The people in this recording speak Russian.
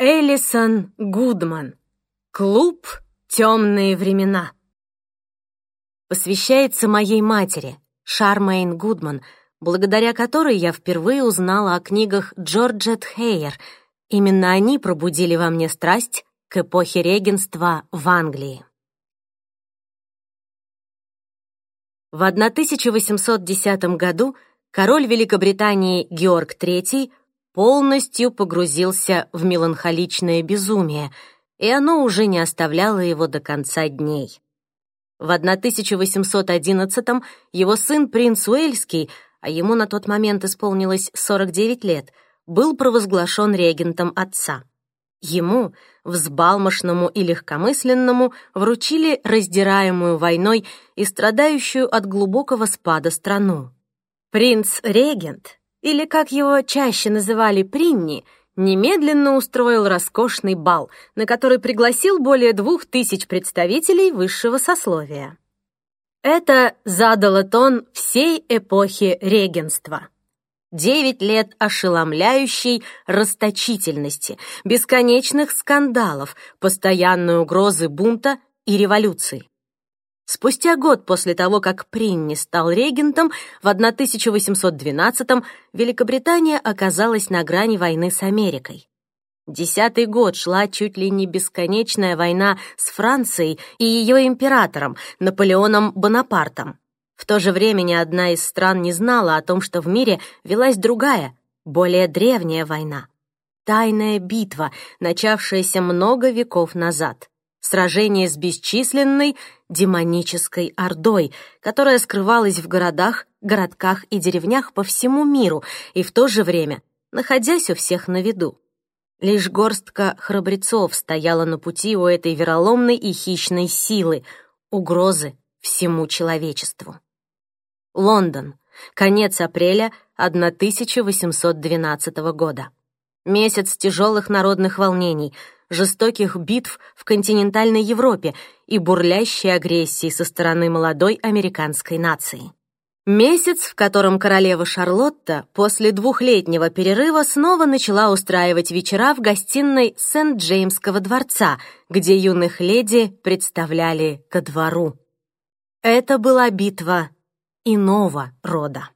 Элисон Гудман. Клуб «Темные времена». Посвящается моей матери, Шармейн Гудман, благодаря которой я впервые узнала о книгах Джорджет Хейер. Именно они пробудили во мне страсть к эпохе регенства в Англии. В 1810 году король Великобритании Георг III полностью погрузился в меланхоличное безумие, и оно уже не оставляло его до конца дней. В 1811-м его сын принц Уэльский, а ему на тот момент исполнилось 49 лет, был провозглашен регентом отца. Ему, взбалмошному и легкомысленному, вручили раздираемую войной и страдающую от глубокого спада страну. Принц-регент или, как его чаще называли Принни, немедленно устроил роскошный бал, на который пригласил более двух тысяч представителей высшего сословия. Это задало тон всей эпохи регенства. Девять лет ошеломляющей расточительности, бесконечных скандалов, постоянной угрозы бунта и революции. Спустя год после того, как Принни стал регентом, в 1812-м Великобритания оказалась на грани войны с Америкой. Десятый год шла чуть ли не бесконечная война с Францией и ее императором Наполеоном Бонапартом. В то же время ни одна из стран не знала о том, что в мире велась другая, более древняя война. Тайная битва, начавшаяся много веков назад. Сражение с бесчисленной демонической ордой, которая скрывалась в городах, городках и деревнях по всему миру и в то же время находясь у всех на виду. Лишь горстка храбрецов стояла на пути у этой вероломной и хищной силы, угрозы всему человечеству. Лондон. Конец апреля 1812 года. Месяц тяжелых народных волнений — жестоких битв в континентальной Европе и бурлящей агрессии со стороны молодой американской нации. Месяц, в котором королева Шарлотта после двухлетнего перерыва снова начала устраивать вечера в гостиной Сент-Джеймского дворца, где юных леди представляли ко двору. Это была битва иного рода.